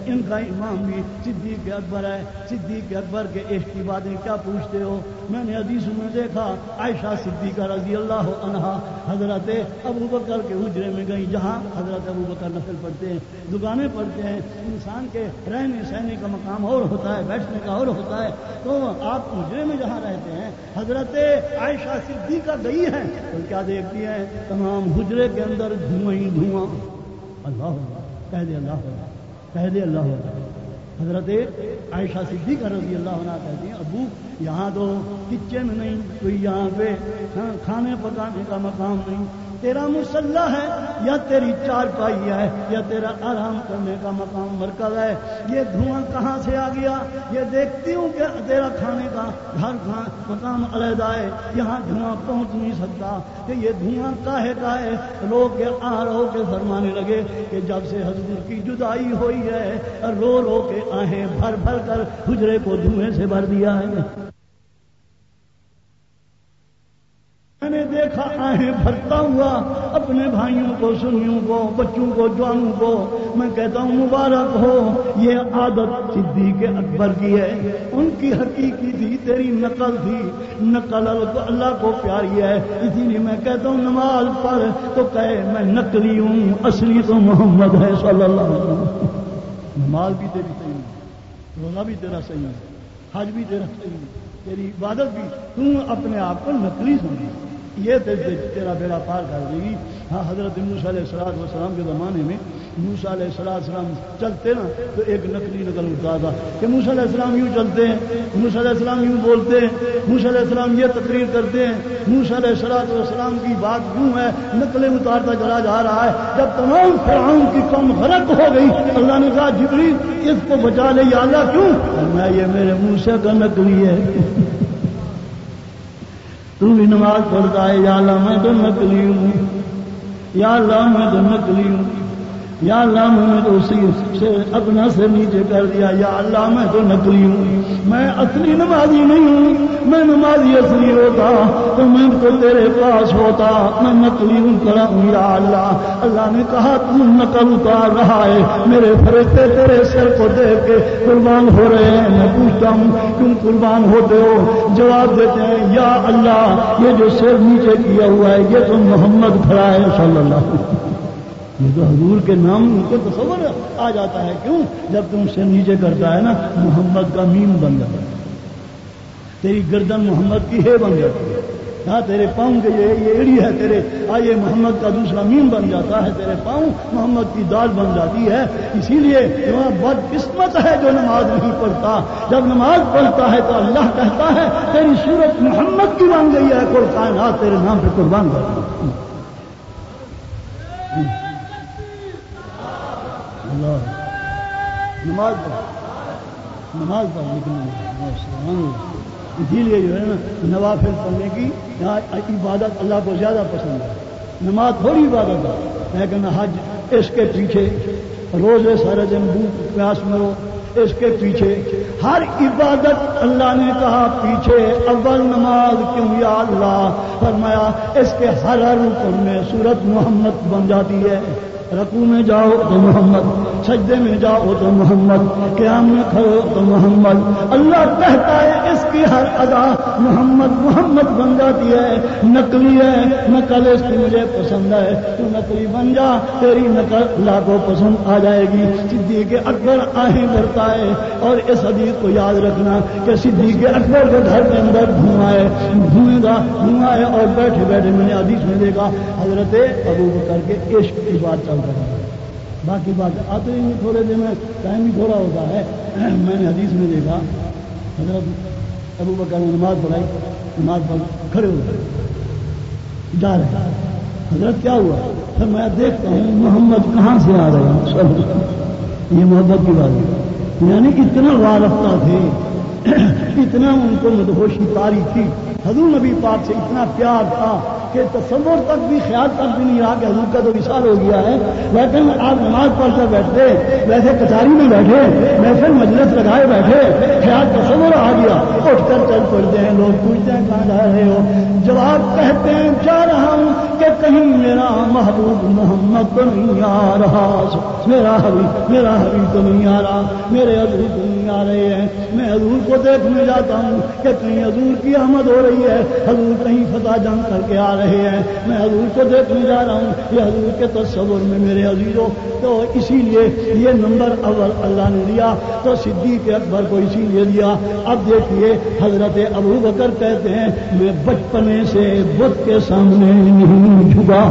ان کا امام بھی صدیق اکبر ہے۔ صدیق اکبر کے عشق کی باتیں کیا پوچھتے ہو؟ میں نے حدیث میں دیکھا، عائشہ صدیقہ رضی اللہ عنہا حضرت ابو بکر کے حجرے میں گئی جہاں حضرت ابو بکر نفل پڑھتے ہیں۔ دکانیں پڑھتے ہیں، انسان کے رہنے سہنے کا مقام اور ہوتا ہے، بیٹھنے کا اور ہوتا ہے۔ تو آپ حجرے میں جہاں رہتے ہیں، حضرت عائشہ صدیقہ گئی ہے تو کیا دیکھتی ہے تمام حجرے کے اندر دھواں ہی دھواں۔ اللہ کہہ دے اللہ کہہ دے اللہ حضرت عائشہ صدیقہ رضی اللہ عنہ کہتی ہیں، ابو، یہاں تو کچن نہیں، کوئی یہاں پہ کھانے پکانے کا مقام نہیں۔ تیرا مسلح ہے یا تیری چار پائی ہے یا تیرا آرام کرنے کا مقام مرکز ہے؟ یہ دھواں کہاں سے آ گیا؟ یہ دیکھتی ہوں کہ تیرا کھانے کا گھر مقام علیحدہ ہے؟ یہاں دھواں پہنچ نہیں سکتا کہ یہ دھواں کاہے کا ہے لوگ آ رو کے فرمانے لگے کہ جب سے حضور کی جدائی ہوئی ہے رو رو کے آہیں بھر بھر کر گجرے کو دھوئیں سے بھر دیا ہے میں نے دیکھا آہیں بھرتا ہوا اپنے بھائیوں کو، سنیوں کو، بچوں کو، جوانوں کو۔ میں کہتا ہوں، مبارک ہو، یہ عادت صدیق اکبر کی ہے۔ ان کی حقیقی تھی، تیری نقل تھی۔ نقل اللہ کو پیاری ہے۔ اسی لیے میں کہتا ہوں، نماز پڑھ تو کہے، میں نقلی ہوں، اصلی تو محمد ہے، صلی اللہ علیہ وسلم۔ نماز بھی تیری صحیح ہے، روزہ بھی تیرا صحیح ہے، حج بھی تیرا صحیح ہے، تیری عبادت بھی۔ تم اپنے آپ کو نقلی سمجھی یہ تیرا بیڑا پار کر دے گی۔ ہاں حضرت موسا علیہ السلام وسلام کے زمانے میں موسا علیہ السلام چلتے نا، تو ایک نقلی نقل اٹھتا تھا کہ موسا علیہ السلام یوں چلتے ہیں موسا علیہ السلام یوں بولتے ہیں موسا علیہ السلام یہ تقریر کرتے ہیں موسا علیہ السلام والسلام کی بات کیوں ہے نقلیں اتارتا چلا جا رہا ہے۔ جب تمام فرعون کی کم غرق ہو گئی، اللہ نے کہا جبری اس کو بچا لے یا اللہ، کیوں؟ میں یہ میرے موسا کا نقلی ہے۔ تو بھی نماز پڑھتا ہے، یا اللہ میں تو نکلی ہوں۔ یا اللہ میں تو نکلی ہوں۔ یا اللہ میں نے تو اسی سے اپنا سے نیچے کر دیا، یا اللہ میں تو نکلی ہوں۔ میں اصلی نمازی نہیں ہوں، میں نمازی اصلی ہوتا، تو میں تو تیرے پاس ہوتا، میں نکلی ہوں کرا ہوں۔ یا اللہ اللہ نے کہا تم نقل اتار رہا ہے۔ میرے فرشتے تیرے سر کو دیکھ کے قربان ہو رہے ہیں۔ میں پوچھتا ہوں، کیوں قربان ہوتے ہو؟ جواب دیتے ہیں، یا اللہ، یہ جو سر نیچے کیا ہوا ہے، یہ تو محمد کھڑا ہے، صلی اللہ علیہ یہ تو حضور کے نام ان کو تصور آ جاتا ہے، کیوں؟ جب تم سے نیچے کرتا ہے نا، محمد کا میم بن جاتا ہے۔ تیری گردن محمد کی ہے بن جاتی ہے۔ ہاں تیرے پاؤں کے یہ یہ ایڑی ہے، تیرے آئیے محمد کا دوسرا میم بن جاتا ہے۔ تیرے پاؤں محمد کی دال بن جاتی ہے۔ اسی لیے بد قسمت ہے جو نماز نہیں پڑھتا۔ جب نماز پڑھتا ہے تو اللہ کہتا ہے، تیری صورت محمد کی بن گئی ہے کوئی کائنات تیرے نام پہ قربان کر نماز پڑھ. نماز پڑھ لیکن اسی لیے جو ہے نا، نوافل پڑھنے کی عبادت اللہ کو زیادہ پسند ہے. نماز تھوڑی عبادت ہے. لیکن حج، اس کے پیچھے روز سارے دن بھوک پیاس مرو اس کے پیچھے ہر عبادت اللہ نے کہا، پیچھے اول نماز کیوں یا اللہ؟ فرمایا، اس کے ہر ہر رکن میں سورت محمد بن جاتی ہے. رقو میں جاؤ تو محمد، سجدے میں جاؤ تو محمد، قیام میں کھڑو تو محمد۔ اللہ کہتا ہے اس کی ہر ادا محمد محمد بن جاتی ہے۔ نقلی ہے، نقل اس کی مجھے پسند ہے۔ تو نقلی بن جا، تیری نقل اللہ کو پسند آ جائے گی۔ صدیق اکبر آہیں بھرتا ہے۔ اور اس حدیث کو یاد رکھنا کہ صدیق اکبر کے گھر کے اندر دھواں ہے۔ گا دھواں ہے اور بیٹھے بیٹھے میں نے حدیث میں دیکھا، حضرت ابو کر کے عشق کی بات چل باقی بات، آتے ہی تھوڑے دن میں ٹائم بھی تھوڑا ہوتا ہے۔ *clears throat* میں نے حدیث میں دیکھا، حضرت ابو بکر نے نماز پڑھائی، نماز پڑھ کھڑے ہو گئے۔ جا رہے حضرت کیا ہوا؟ پھر میں دیکھتا ہوں، محمد کہاں سے آ رہے ہیں؟ سب یہ محبت کی بات ہے۔ یعنی اتنا وارفتہ تھے *clears throat* اتنا ان کو مدہوشی تاری تھی۔ حضور نبی پاک سے اتنا پیار تھا کہ تصور تک بھی، خیال تک بھی نہیں رہا کہ حضور کا تو وشال ہو گیا ہے۔ لیکن آپ نماز پڑھ کر بیٹھتے ویسے کچہری میں بیٹھے محفل مجلس لگائے بیٹھے، خیال تصور آ گیا۔ اٹھ کر چل پڑتے ہیں، لوگ پوچھتے ہیں، کہاں جا رہے ہو؟ جواب کہتے ہیں، جا رہا ہوں کہ کہیں میرا محبوب محمد تو نہیں آ رہا، میرا حبیب میرا حبیب تو نہیں آ رہا، میرے حضور تو نہیں آ رہے ہیں۔ میں حضور کو دیکھنے جاتا ہوں کہ کہیں حضور کی آمد ہو رہی ہے۔ حضور کہیں فتح جنگ کر کے آ رہے ہیں۔ میں حضور کو دیکھنے جا رہا ہوں یہ حضور کے تصور میں میرے عزیزوں تو اسی لیے یہ نمبر اول اللہ نے دیا تو صدیق اکبر کو اسی لیے دیا اب دیکھیے، حضرت ابو بکر کہتے ہیں، میں بچپنے سے بت کے سامنے نہیں جھکا۔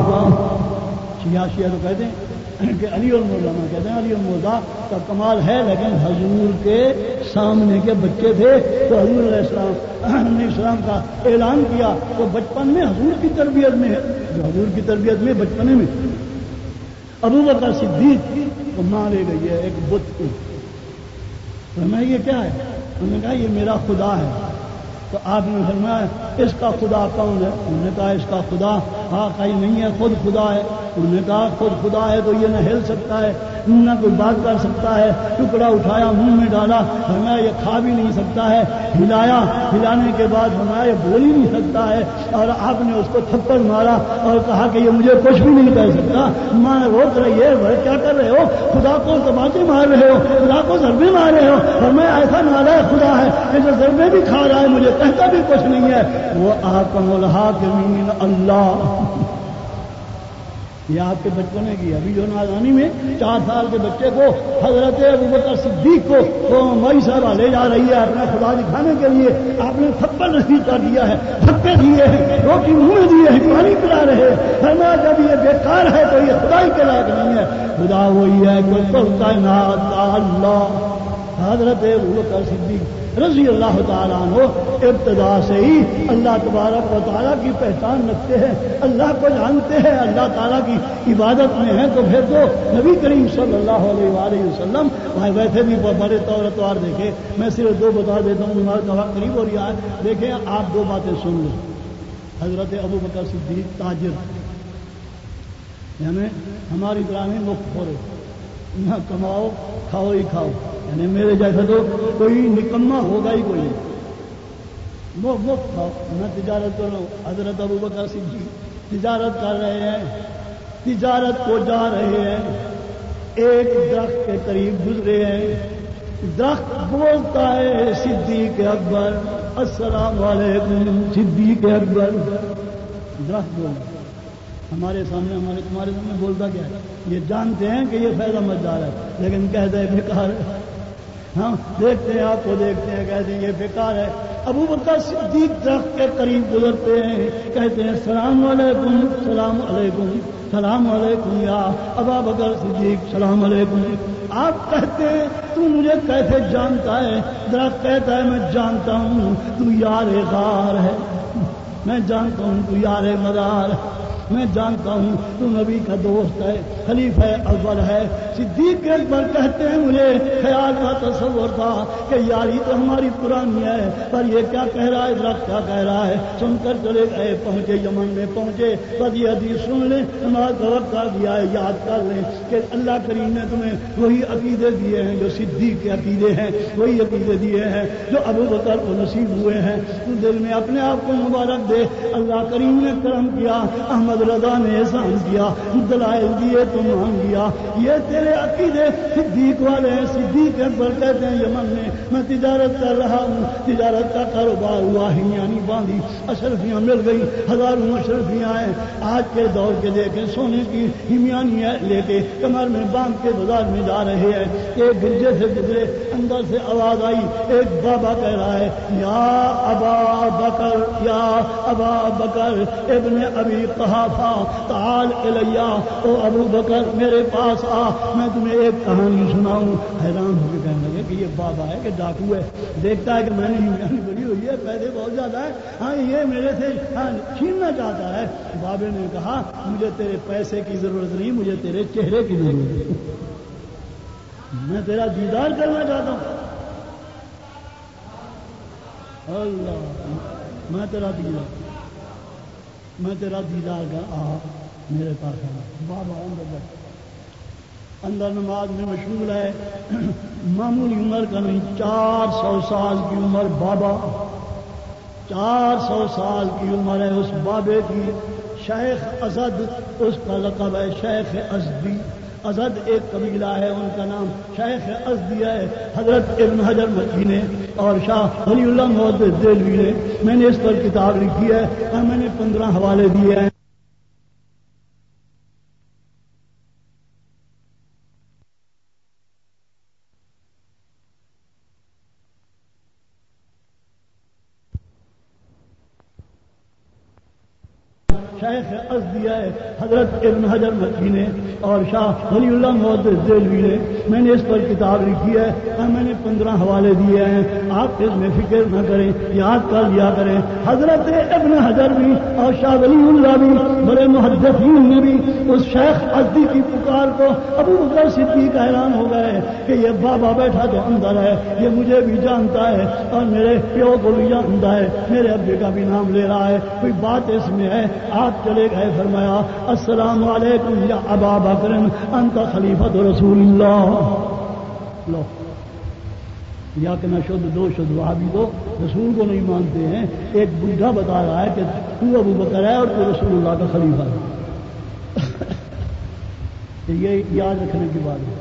شیا شیا تو کہتے ہیں کہ علی المولانا کہتے ہیں، علی المولا کا کمال ہے، لیکن حضور کے سامنے کے بچے تھے، تو حضور علیہ السلام نے اسلام کا اعلان کیا، تو بچپن میں حضور کی تربیت میں جو حضور کی تربیت میں بچپنے میں۔ ابو بکر صدیق کو ماں لے گئی ہے ایک بت کو۔ میں یہ کیا ہے؟ انہوں نے کہا، یہ میرا خدا ہے۔ تو آپ نے فرمایا، اس کا خدا کون ہے؟ انہوں نے کہا، اس کا خدا ہاں کہیں نہیں ہے، خود خدا ہے۔ انہوں نے کہا، خود خدا ہے تو یہ نہ ہل سکتا ہے۔ نہ کوئی بات کر سکتا ہے، ٹکڑا اٹھایا، منہ میں ڈالا، فرمایا یہ کھا بھی نہیں سکتا ہے، ہلایا، ہلانے کے بعد فرمایا یہ بول ہی نہیں سکتا ہے، اور آپ نے اس کو تھپڑ مارا اور کہا کہ یہ مجھے کچھ بھی نہیں کر سکتا۔ ماں روک رہی ہے وہ کیا کر رہے ہو؟ خدا کو تباہی مار رہے ہو، خدا کو ضربے مار رہے ہو۔ اور میں ایسا نالا خدا ہے کہ جو ضربے بھی کھا رہا ہے، مجھے کہتا بھی کچھ نہیں ہے۔ وہ آپ کا اللہ۔ یہ آپ کے بچوں نے کی ابھی جو نازانی میں چار سال کے بچے کو حضرت ابوبکر صدیق کو مئی صاحبہ لے جا رہی ہے اپنا خدا دکھانے کے لیے۔ آپ نے تھپڑ رسی کر دیا ہے تھپے دیے ہیں، روٹی منہ میں دیے ہیں، پانی پلا رہے ہیں۔ جب یہ بیکار ہے تو یہ خدائی کے لائق نہیں ہے۔ خدا وہی ہے کوئی اللہ۔ حضرت ابوبکر صدیق رضی اللہ تعالیٰ عنہ ابتدا سے ہی اللہ تبارک و تعالیٰ کی پہچان رکھتے ہیں، اللہ کو جانتے ہیں، اللہ تعالیٰ کی عبادت میں ہیں، تو پھر تو نبی کریم صلی اللہ علیہ وآلہ وسلم ویسے بھی بڑے طور اتوار دیکھے میں صرف دو بتا دیتا ہوں ہمارا قریب ہو رہا ہے، دیکھیں آپ دو باتیں سن لیں۔ حضرت ابو بکر صدیق تاجر یعنی ہماری گرامین مفت ہو رہے نہ کماؤ، کھاؤ ہی کھاؤ۔ یعنی میرے جیسا تو کوئی نکما ہوگا ہی کوئی وہ مفت کھاؤ۔ میں تجارت کر رہا ہوں۔ حضرت ابو بکر سنگھ جی تجارت کر رہے ہیں۔ تجارت کو جا رہے ہیں۔ ایک درخت کے قریب گزرے ہیں۔ درخت بولتا ہے صدیق اکبر، السلام علیکم، صدیق اکبر۔ درخت بولتا ہمارے سامنے، ہمارے تمہارے سامنے بولتا کیا ہے؟ یہ جانتے ہیں کہ یہ فیض احمد جا رہا ہے، لیکن کہتے ہیں بیکار ہاں دیکھتے ہیں، آپ کو دیکھتے ہیں، کہتے ہیں یہ بیکار ہے۔ ابو بکر صدیق درخت کے قریب گزرتے ہیں، کہتے ہیں، السلام علیکم السلام علیکم سلام علیکم یا ابا بکر صدیق سلام علیکم۔ آپ کہتے ہیں، تو مجھے کیسے جانتا ہے؟ درخت کہتا ہے، میں جانتا ہوں، تو یار غار ہے۔ میں جانتا ہوں، تو یار مدار میں جانتا ہوں تو نبی کا دوست ہے خلیف ہے اول ہے۔ صدیق کے اکبر کہتے ہیں مجھے، خیال کا تصور تھا کہ یاری تو ہماری پرانی ہے، پر یہ کیا کہہ رہا ہے؟ درخت کیا کہہ رہا ہے؟ سن کر چلے گئے، پہنچے یمن میں، پہنچے۔ بس یہ حدیث سن لیں، نماز کا وقت کر دیا ہے، یاد کر لیں کہ اللہ کریم نے تمہیں وہی عقیدے دیے ہیں جو صدیق کے عقیدے ہیں، وہی عقیدے دیے ہیں جو ابو بکر کو نصیب ہوئے ہیں۔ تو دل میں اپنے آپ کو مبارک دے، اللہ کریم نے کرم کیا، احمد محمد رضا نے احسان کیا، دلائل دیے تو مان گیا یہ تیرے عقیدے صدیق والے ہیں، صدیق اکبر کہتے ہیں یمن میں میں تجارت کر رہا ہوں، تجارت کا کاروبار ہوا، ہمیانی باندھی، اشرفیاں مل گئی ہزاروں اشرفیاں ہیں آج کے دور کے دیکھیں، سونے کی ہمیانی لے کے کمر میں باندھ کے بازار میں جا رہے ہیں۔ ایک گرجے سے گزرے، اندر سے آواز آئی، ایک بابا کہہ رہا ہے، یا ابا بکر، یا ابا بکر، ابن ابھی کہا تھا۔ تعال الیا او ابو بکر، میرے پاس آ۔ میں تمہیں ایک کہانی سناؤں۔ حیران ہو کے کہنے لگے کہ یہ بابا ہے کہ ڈاکو ہے۔ دیکھتا ہے کہ میں نے یونیورسٹی بڑی ہوئی ہے، پیسے بہت زیادہ ہے ہاں یہ میرے سے ہاں، چھیننا چاہتا ہے۔ بابے نے کہا، مجھے تیرے پیسے کی ضرورت نہیں، مجھے تیرے چہرے کی ضرورت ہے میں تیرا دیدار کرنا چاہتا ہوں۔ اللہ، میں تیرا دیدار۔ میں تیرا دیدار کر آ، میرے پاس آ۔ بابا، اندر اندر نماز میں مشغول ہے۔ معمولی عمر کا نہیں، چار سو سال کی عمر بابا۔ چار سو سال کی عمر ہے اس بابے کی۔ شیخ ازد، اس کا لقب ہے شیخ ازدی۔ ازد ایک قبیلہ ہے، ان کا نام شیخ ازدی ہے، حضرت ابن حجر مکی نے اور شاہ ولی اللہ محدود دلوی نے۔ میں نے اس پر کتاب لکھی ہے اور میں نے پندرہ حوالے دیے ہیں۔ شیخ ازدی ہے، حضرت ابن حجر مکی نے اور شاہ ولی اللہ محدود دلوی نے میں نے اس پر کتاب لکھی ہے اور میں نے پندرہ حوالے دیے ہیں۔ آپ اس میں فکر نہ کریں، یاد کر لیا کریں۔ حضرت ابن حضر بھی اور شاہ ولی اللہ بھی، بڑے محدثین نے بھی اس شیخ ازدی کی پکار کو ابو بکر صدیق حیران ہو گئے کہ یہ بابا بیٹھا تو اندر ہے، یہ مجھے بھی جانتا ہے اور میرے پیو کو بھی جانتا ہے، میرے ابے کا بھی نام لے رہا ہے۔ کوئی بات اس میں ہے؟ آپ چلے گئے، فرمایا، السلام السلام علیکم یا ابا بکر، انت خلیفت رسول اللہ۔ لو۔ یا کہ نہ شدھ دو شدھ وہاں بھی دو۔ رسول کو نہیں مانتے ہیں۔ ایک بڈھا بتا رہا ہے کہ تو ابو بکر ہے اور تو رسول اللہ کا خلیفہ ہے۔ یہ یاد رکھنے کی بات ہے۔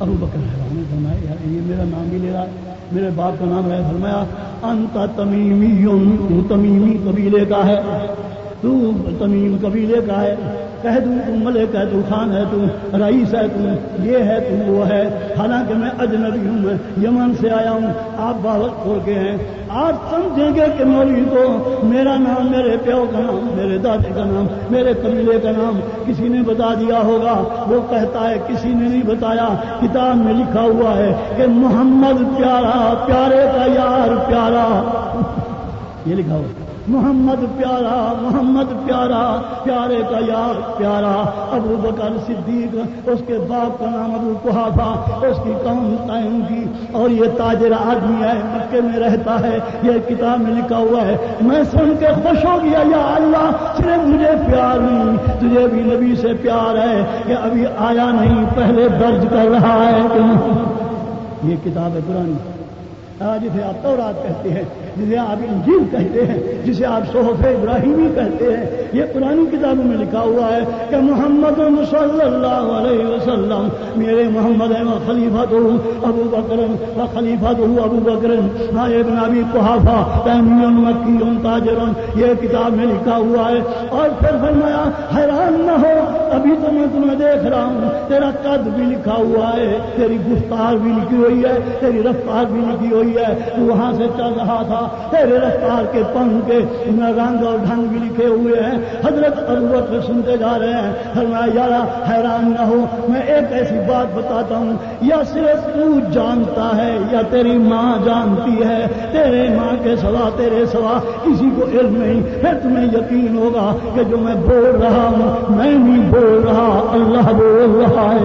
ابو بکر ہے نے فرمایا یہ میرا نام بھی لے رہا ہے۔ میرے باپ کا نام ہے، فرمایا، انت تمیمی تمیمی قبیلے کا ہے۔ تو تمیم قبیلے کا ہے کہہ دوں تم ملک ہے تو خان ہے تو، رئیس ہے تو، یہ ہے تو، وہ ہے۔ حالانکہ میں اجنبی ہوں، میں یمن سے آیا ہوں، آپ باوت کھول کے ہیں۔ آپ سمجھیں گے کہ مولوی کو میرا نام، میرے پیو کا نام، میرے دادے کا نام، میرے قبیلے کا نام کسی نے بتا دیا ہوگا۔ وہ کہتا ہے، کسی نے نہیں بتایا۔ کتاب میں لکھا ہوا ہے کہ محمد پیارا، پیارے کا یار، پیارا۔ *laughs* یہ لکھا ہوا محمد پیارا محمد پیارا، پیارے کا یار، پیارا، ابو بکر صدیق، اس کے باپ کا نام ابو کہا اس کی قوم قائم کی، اور یہ تاجر آدمی ہے، مکے میں رہتا ہے، یہ کتاب میں لکھا ہوا ہے۔ میں سن کے خوش ہو گیا، یا اللہ، صرف مجھے پیار نہیں، تجھے بھی نبی سے پیار ہے کہ ابھی آیا نہیں، پہلے درج کر رہا ہے کہ یہ کتاب ہے پرانی آج اسے آپ تو رات کہتے ہیں۔ جسے آپ انجیل کہتے ہیں، جسے آپ صحف ابراہیمی کہتے ہیں۔ یہ پرانی کتابوں میں لکھا ہوا ہے کہ محمد صلی اللہ علیہ وسلم، میرے محمد ہے خلیفہ تو ابو بکرن و خلیفہ تو ابو بکرن ہاں ابن ابی کوحافہ مکی تاجر یہ کتاب میں لکھا ہوا ہے۔ اور پھر فرمایا، حیران نہ ہو، ابھی تو میں تمہیں دیکھ رہا ہوں، تیرا قد بھی لکھا ہوا ہے، تیری گفتار بھی لکھی ہوئی ہے، تیری رفتار بھی لکھی ہوئی ہے۔ تو وہاں سے چل رہا تھا تیرے رفتار کے پن کے رنگ اور ڈھنگ بھی لکھے ہوئے ہیں۔ حضرت ضرورت سنتے جا رہے ہیں۔ فرمایا یار حیران نہ ہو، میں ایک ایسی بات بتاتا ہوں۔ یا صرف تو جانتا ہے، یا تیری ماں جانتی ہے۔ تیرے ماں کے سوا، تیرے سوا کسی کو علم نہیں۔ پھر تمہیں یقین ہوگا کہ جو میں بول رہا ہوں، میں نہیں بول رہا، اللہ بول رہا ہے۔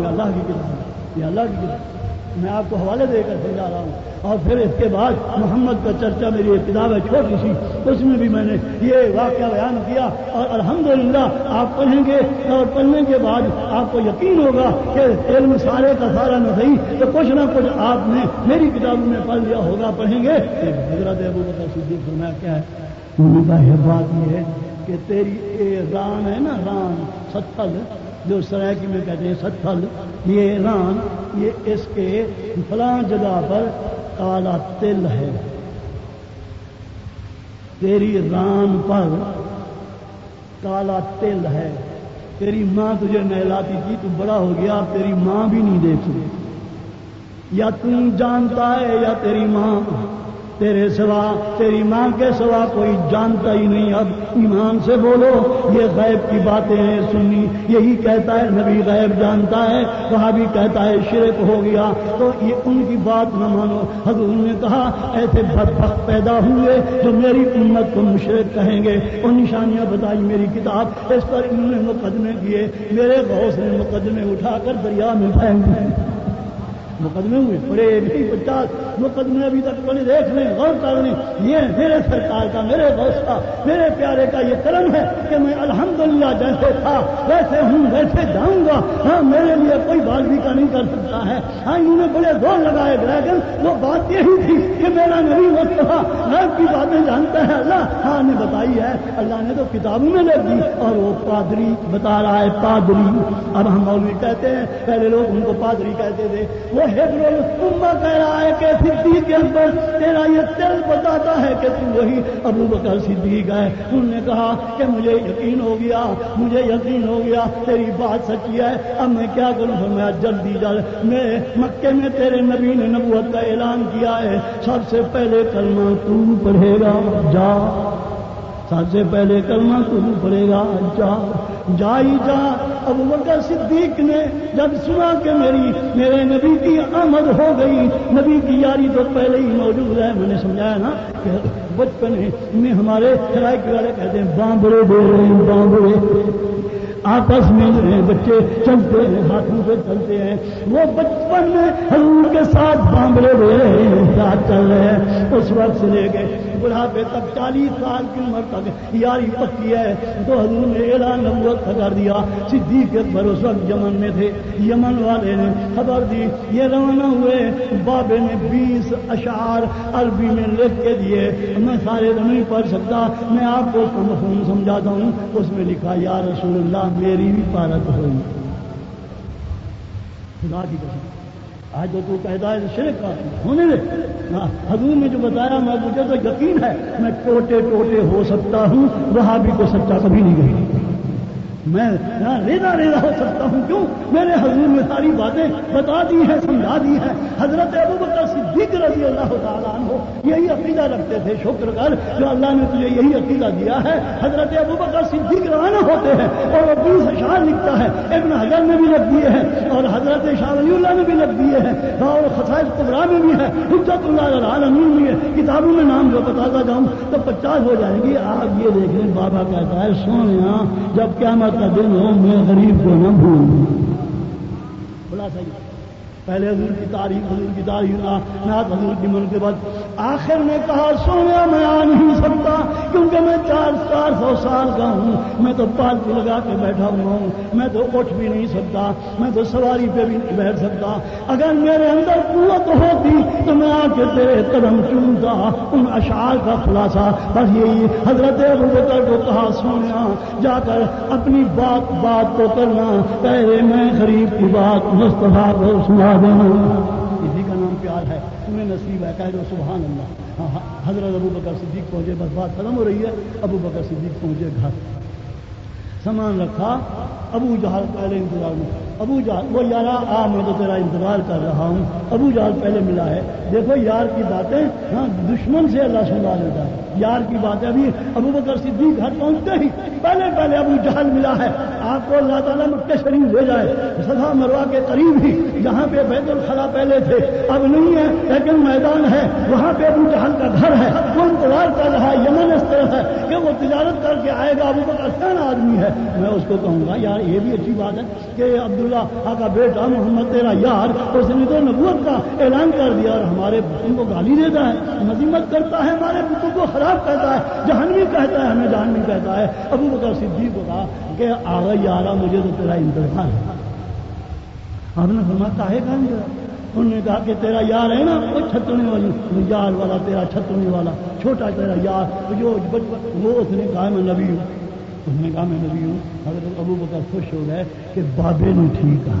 یہ اللہ کی کتاب یہ اللہ کی کتاب میں آپ کو حوالے دے کر سمجھا رہا ہوں۔ اور پھر اس کے بعد محمد کا چرچا میری ایک کتاب ہے، چھوٹی سی۔ اس میں بھی میں نے یہ واقعہ بیان کیا۔ اور الحمدللہ آپ پڑھیں گے اور پڑھنے کے بعد آپ کو یقین ہوگا کہ علم سارے کا سارا نہ صحیح۔ تو کچھ نہ کچھ آپ نے میری کتابوں میں پڑھ لیا ہوگا، پڑھیں گے۔ حضرت ابو بکر صدیق فرمایا، کیا ہے؟ ان کا یہ بات یہ ہے کہ تیری ران ہے نا، ران ستل جو سرائکی میں کہتے ہیں ستھل یہ ران، یہ اس کے فلاں جگہ پر کالا تل ہے۔ تیری ران پر کالا تل ہے۔ تیری ماں تجھے نہلاتی تھی، تو بڑا ہو گیا، تیری ماں بھی نہیں دیکھ یا تم جانتا ہے یا تیری ماں۔ تیرے سوا، تیری ماں کے سوا کوئی جانتا ہی نہیں۔ اب ایمان سے بولو، یہ غیب کی باتیں ہیں سنی۔ یہی کہتا ہے، نبی غیب جانتا ہے وہاں بھی کہتا ہے، شرک ہو گیا۔ تو یہ ان کی بات نہ مانو۔ حضور نے کہا، ایسے بد پیدا ہوئے جو میری امت کو مشرق کہیں گے۔ وہ نشانیاں بتائی میری کتاب۔ اس پر انہوں نے مقدمے کیے۔ میرے غوث نے مقدمے اٹھا کر دریا میں پھینک مقدمے ہوئے، بڑے نہیں پچاس، مقدمے ابھی تک بڑے دیکھ لیں، غور کر لیں۔ یہ میرے سرکار کا، میرے دوست کا، میرے پیارے کا یہ کرم ہے کہ میں الحمدللہ جیسے تھا، ویسے ہوں، ویسے جاؤں گا۔ ہاں میرے لیے کوئی بات بھی کا نہیں کر سکتا ہے۔ ہاں انہوں نے بڑے زور لگائے لیکن وہ بات یہی تھی کہ میرا نبی مصطفیٰ غیب کی باتیں جانتا ہے۔ اللہ ہاں نے بتائی ہے۔ اللہ نے تو کتابوں میں لکھ دی اور وہ پادری بتا رہا ہے، پادری۔ اب ہم مولوی کہتے ہیں، پہلے لوگ ان کو پادری کہتے تھے۔ وہ کہہ رہا ہے کہ صدیق کے اندر تیرا یہ تل بتاتا ہے کہ تم وہی ابو بکر صدیق ہے۔ انہوں نے کہا کہ مجھے یقین ہو گیا، مجھے یقین ہو گیا، تیری بات سچی ہے۔ اب میں کیا کروں؟ میں جلدی جلد میں مکے میں تیرے نبی نے نبوت کا اعلان کیا ہے۔ سب سے پہلے کلمہ تو پڑھے گا، جا۔ سب سے پہلے کلمہ تو پڑے گا۔ جا، جائی جا۔ اب بکر صدیق نے جب سنا کہ میری، میرے نبی کی آمد ہو گئی، نبی کی یاری تو پہلے ہی موجود ہے، میں نے سمجھایا نا کہ بچپن میں ہمارے سرائے کے والے کہتے ہیں بامبڑے بول رہے ہیں بامبڑے آپس میں جو ہے بچے چلتے ہیں، ہاتھوں پہ چلتے ہیں۔ وہ بچپن میں حضور کے ساتھ بامبڑے دے رہے ہیں ساتھ چل رہے ہیں۔ اس وقت سے لے گئے بڑھاپے تک چالیس سال کی عمر تک یاری پکی ہے۔ تو حضور نے اعلان نبوت کر دیا۔ صدیق اکبر اس وقت یمن میں تھے۔ یمن والے نے خبر دی، یہ روانہ ہوئے۔ بابے نے بیس اشعار عربی میں لکھ کے دیے۔ میں سارے تو نہیں پڑھ سکتا، میں آپ کو اس کا مفہوم سمجھاتا ہوں۔ اس میں لکھا، یا رسول اللہ، میری بھی پارت ہوئی خدا کی قسم۔ آج جو تو کہتا ہے شرک ہونے دے ہاں، حضور نے جو بتایا میں مجھے تو یقین ہے، میں ٹوٹے ٹوٹے ہو سکتا ہوں، وہاں بھی تو سچا کبھی نہیں گئی میں ریدا ریدا ہو سکتا ہوں۔ کیوں؟ میرے حضور میں ساری باتیں بتا دی ہیں، سمجھا دی ہیں۔ حضرت ابو بکر صدیق رضی اللہ تعالیٰ عنہ یہی عقیدہ رکھتے تھے، شکر کر جو اللہ نے تجھے یہی عقیدہ دیا ہے۔ حضرت ابو بکر صدیق روانہ ہوتے ہیں اور وہ بیس اشعار لکھتا ہے، ابن حضر نے بھی لکھ دیے ہیں اور حضرت شاہ ولی اللہ نے بھی لکھ دیے ہیں۔ اور خسائل قبرا میں بھی ہے حجت اللہ العالمین بھی ہے کتابوں میں نام جو بتاتا جاؤں تو پچاس ہو جائیں گی آپ یہ دیکھ لیں، بابا کہتا ہے سونے جب کیا کا دن ہو میں غریب کو نہ بھولوں۔ بلا صحیح پہلے حضور کی تاریخ، حضور کی تاریخ نات حضور کی من کے بعد آخر نے کہا، سونے، میں آ نہیں سکتا، کیونکہ میں چار چار سو سال کا ہوں۔ میں تو پالتو لگا کے بیٹھا ہوا ہوں۔ میں تو اٹھ بھی نہیں سکتا، میں تو سواری پہ بھی نہیں بیٹھ سکتا۔ اگر میرے اندر قوت ہوتی، تو میں آ کے تیرے قدم چونتا ان اشعار کا خلاصہ بس یہی حضرت بکر کو کہا، سونے، جا کر اپنی بات بات کو کرنا۔ پہلے میں غریب کی بات مستفا کو سنا دینا اسی کا نام پیار ہے۔ تمہیں نصیب ہے۔ کہہ دو سبحان اللہ۔ ہاں،, ہاں، حضرت ابو بکر صدیق پہنچے بس بات ختم ہو رہی ہے۔ ابو بکر صدیق پہنچے گھر۔ سامان رکھا۔ ابو جہاز پہلے انتظار میں۔ ابو جہاز وہ یار آ میں تو تیرا انتظار کر رہا ہوں۔ ابو جہاز پہلے ملا ہے۔ دیکھو یار کی باتیں ہاں دشمن سے اللہ سنا لیتا ہے۔ یار کی بات ہے ابھی ابو بکر صدیق گھر پہنچتے ہی پہلے پہلے ابو جہل ملا ہے۔ آپ کو اللہ تعالیٰ مکہ شریف لے جائے۔ سزا مروا کے قریب ہی جہاں پہ بیت الخلا پہلے تھے۔ اب نہیں ہے، لیکن میدان ہے۔ وہاں پہ ابو جہل کا گھر ہے۔ وہ انتظار کر رہا ہے۔ یمن اس طرح ہے کہ وہ تجارت کر کے آئے گا۔ ابو بکر سین آدمی ہے۔ میں اس کو کہوں گا، یار یہ بھی اچھی بات ہے کہ عبداللہ اللہ کا بیٹا محمد تیرا یار اس نے تو نبوت کا اعلان کر دیا اور ہمارے بتوں کو گالی دیتا ہے۔ مذمت کرتا ہے ہمارے بتوں کو۔ خراب کہتا ہے جہنوی کہتا ہے، ہمیں جہنوی کہتا ہے۔ ابو بکر صدیق کو کہا کہ آ گئی آ رہا مجھے تو تیرا انتظار ہے۔ آپ نے فرمایا ہے کہاں انہوں نے کہا کہ، تیرا یار ہے نا، وہ چھتنے والی یار والا، تیرا چھتنے والا، چھوٹا تیرا یار جو وہ اس نے کہا، میں نبی ہوں۔ اس نے کہا، میں نبی ہوں۔ حضرت ابو بکر خوش ہو گئے کہ بابے نے ٹھیک کہا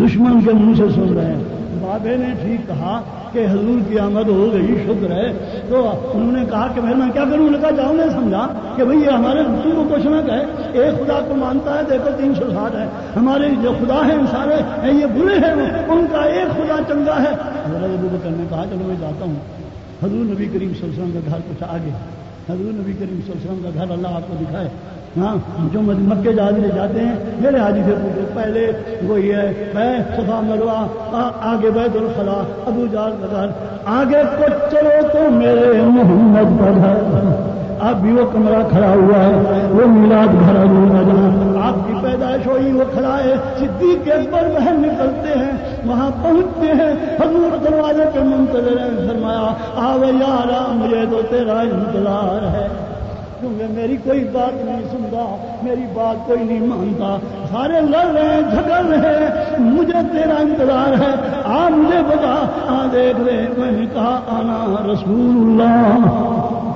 *laughs* دشمن کے منہ سے سن رہے ہیں۔ بابے نے ٹھیک کہا کہ حضور کی آمد ہو گئی، شکر ہے۔ تو انہوں نے کہا کہ میں کیا کروں؟ نے کہا، جاؤ نے سمجھا کہ بھئی یہ ہمارے رسول کو کچھ نہ کہے ایک خدا کو مانتا ہے، دیکھو، تین سو ساٹھ ہے۔ ہمارے جو خدا ہیں، سارے ہیں، یہ برے ہیں۔ ان کا ایک خدا چنگا ہے۔ حضرت ابو بکر نے کہا، چلو میں جاتا ہوں۔ حضور نبی کریم صلی اللہ علیہ وسلم کا گھر کچھ آگے۔ حضور نبی کریم صلی اللہ علیہ وسلم کا گھر اللہ آپ کو دکھائے۔ ہاں جو مکے جہاز لے جاتے ہیں، میرے حاجی سے پوچھو، پہلے وہی ہے، میں صفا مروا آگے بیت الخلا ابو جال کا آگے کچھ چلو تو میرے محمد کا اب بھی وہ کمرہ کھڑا ہوا ہے، وہ میلاد گھر جہاں آپ کی پیدائش ہوئی، وہ کھڑا ہے، صدیق کے اکبر بہن نکلتے ہیں، وہاں پہنچتے ہیں۔ حضور دروازے کے منتظر فرمایا، آوے یار مجھے تو تیرا انتظار ہے۔ کیونکہ میری کوئی بات نہیں سنتا، میری بات کوئی نہیں مانتا۔ سارے لڑ رہے ہیں، جھگڑ رہے ہیں، مجھے تیرا انتظار ہے۔ آ مجھے بتا، آ دیکھ رہے میں نے کہا، آنا رسول اللہ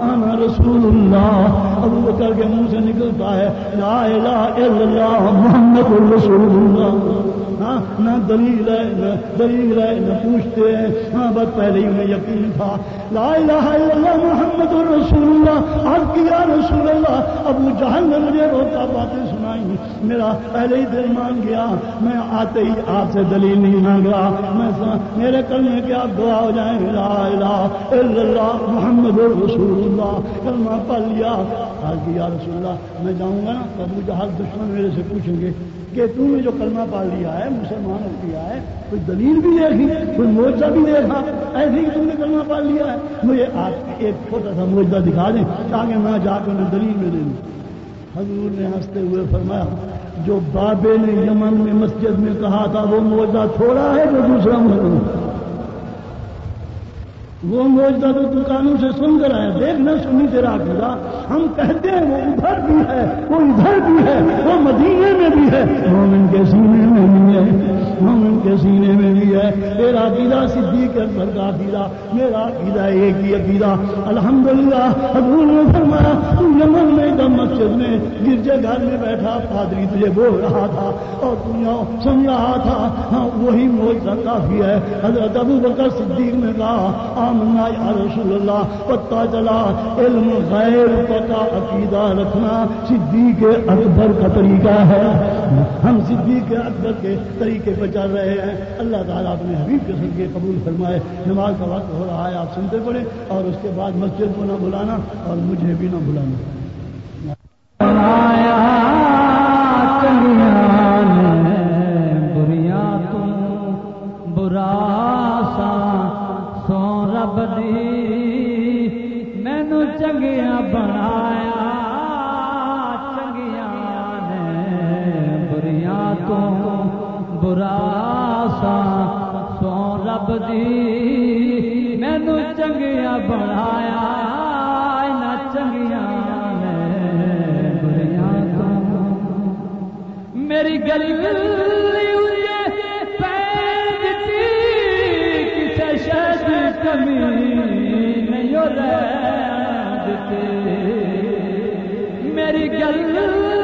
آنا رسول اللہ ابو بکر کے منہ سے نکلتا ہے، لا الہ الا اللہ، محمد رسول اللہ۔ ہاں نہ دلیل ہے، نہ دلیل ہے، نہ پوچھتے ہیں۔ ہاں بس پہلے ہی انہیں یقین تھا۔ لا الہ الا اللہ محمد رسول اللہ آج کیا رسول اللہ ابو جہل نے مجھے روتا باتیں سنائی میرا پہلے ہی دل مان گیا۔ میں آتے ہی آپ سے دلیل نہیں مانگ رہا میں میرے کرنے کے آپ دعا ہو جائیں لا الہ الا اللہ محمد رسول اللہ کلمہ پڑھ لیا۔ آج کیا رسول اللہ میں جاؤں گا نا، ابو جہل دشمن میرے سے پوچھیں گے۔ کہ تم نے جو کلمہ پال لیا ہے، مسلمان ہو کیا ہے، کوئی دلیل بھی دیکھی کوئی موجہ بھی دیکھا ایسے ہی تم نے کلمہ پال لیا ہے۔ مجھے آپ ایک چھوٹا سا موجہ دکھا دیں تاکہ میں جا کے انہیں دلیل میں دے دوں حضور نے ہنستے ہوئے فرمایا، جو بابے نے یمن میں مسجد میں کہا تھا، وہ موجہ تھوڑا ہے جو دوسرا مسلم وہ موجودہ تو دکانوں سے سن کر آیا دیکھنا سنی تیرا خدا ہم کہتے ہیں وہ ادھر بھی ہے، وہ ادھر بھی ہے، وہ مدینے میں بھی ہے۔ مومن کے سینے میں بھی ہے، مومن کے سینے میں بھی ہے۔ تیرا عقیدہ صدیق اکبر کا عقیدہ میرا عقیدہ ایک ہی عقیدہ الحمدللہ، حضور نے فرمایا یمن میں دم مسجد میں گرجے گھر میں بیٹھا پادری تجھے بول رہا تھا اور دنیا سن رہا تھا ہاں وہی موجودہ کافی ہے۔ حضرت ابو بکر صدیق نے کہا آمنا یا رسول اللہ پتا چلا علم غیر پتا عقیدہ رکھنا۔ صدیق اکبر کا طریقہ ہے۔ ہم صدیق اکبر کے طریقے پہ چل رہے ہیں۔ اللہ تعالیٰ اپنے حبیب کے سن کے قبول فرمائے۔ نماز کا وقت ہو رہا ہے، آپ سنتے پڑے اور اس کے بعد مسجد کو نہ بلانا اور مجھے بھی نہ بلانا۔ دی مینو چنگیاں بنایا چنگیا نے بریاں تو برا سا سو رب دی مینو چنگیا بنایا چنگیا چنگیاں نے بریاں تو میری گلی میری گل